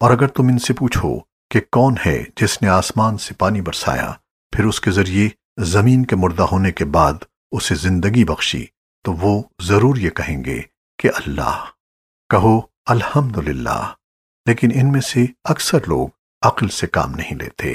اور اگر تم ان سے پوچھو کہ کون ہے جس نے آسمان سے پانی برسایا، پھر اس کے ذریعے زمین کے مردہ ہونے کے بعد اسے زندگی بخشی، تو وہ ضرور یہ کہیں گے کہ اللہ۔ کہو، الحمدللہ۔ لیکن ان میں سے اکثر لوگ عقل سے کام نہیں لیتے۔